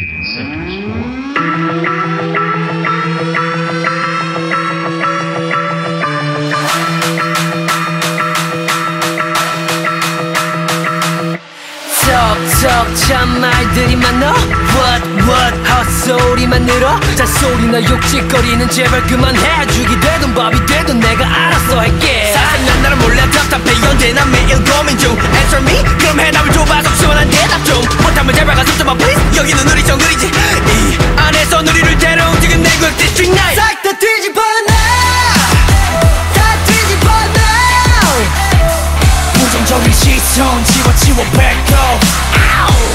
acted in secondary school. 참 말들이 많어 What what 헛소리만 늘어. 잔소리나 욕짓거리는 제발 그만해. 죽이 되든 밥이 되든 내가 알아서 할게. 사생난 나를 몰라 답답해. 연대 난 매일 고민 중. Answer me. 그럼 해답을 줘봐. 속 시원한 대답 좀 못하면 제발 가서 좀봐 please. 여기는 느리죠 느리지. 이 안에서 누리를 데려 움직인 내 구역 디스트릭 나이 싹다 뒤집어 놔다 뒤집어 놔. 부정적인 시선 지워치워 뱉고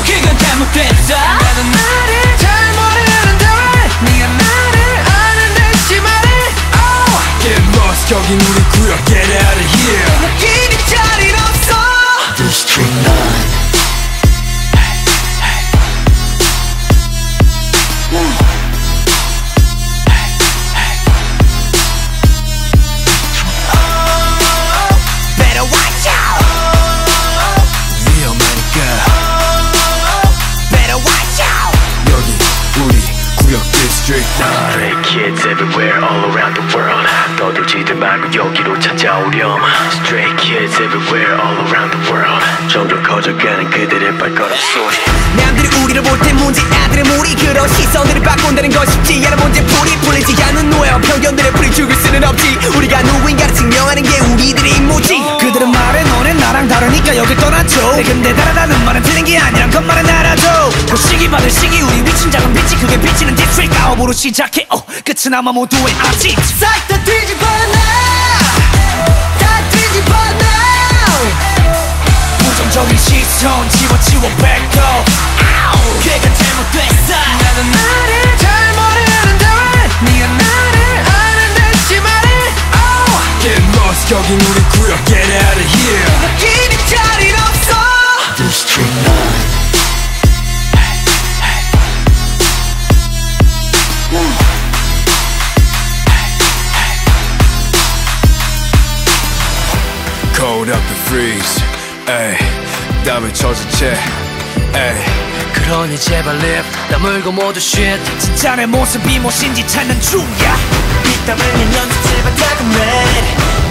그건 잘못됐어 나는 나를 잘 모르는데 왜 네가 나를 아는데 심하네 oh. Get lost 여긴 우리 구역 Stray kids everywhere all around the world. 떠들지들 말고 여기로 찾아오렴. Stray kids everywhere all around the world. 점점 커져가는 그들의 발걸음 소리. 남들이 우리를 볼 때 문제 아들의 무리 그런 시선들을 바꾼다는 건 쉽지 않은 문제 풀이 풀리지 않는 노예와 편견들의 풀이 죽을 수는 없지. 우리가 누구인가를 증명하는 게 우리들의 임무지. 그들은 말해 너는 나랑 다르니까 여길 떠나죠 근데 다르다는 말은 틀린 게 아니란 것만은 알아줘. 보시기 받을 시기 우리 위친 작은 빛이 그게 비치는 디스트릭 아홉으로 시작해. 어, 끝은 아마 모두의 아직 싹다 뒤집어 놔다 뒤집어 놔. 부정적인 시선 지워치워 뱉고 그건 잘못됐어. 나는 나를 잘 모르는데 왜 네가 나를 아는데 심하네 oh. Get lost. 여긴 우리 구역 Get out of here. 느낌이 자리 없어. District 9 Cold up and freeze 에이 땀에 젖은 채 에이 그러니 제발 립 다물고 모두 shit 진짜 내 모습이 무엇인지 찾는 중이야. 땀 흘린 연습 제발 다금 red.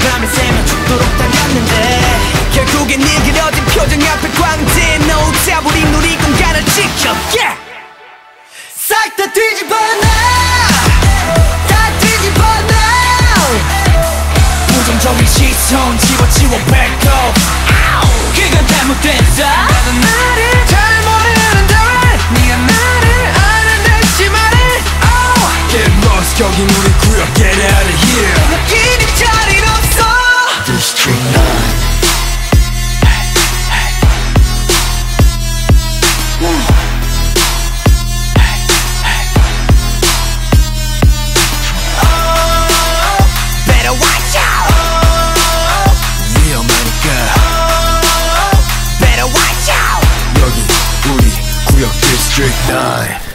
밤을 새며 죽도록 달렸는데 결국엔 네 그려진 표정 앞에 광대 doubt 우리 누리 공간을 지켜. Yeah! 싹 다 뒤집어 부정적인 시선 지워치워 뱉고 그건 잘못됐어 District 9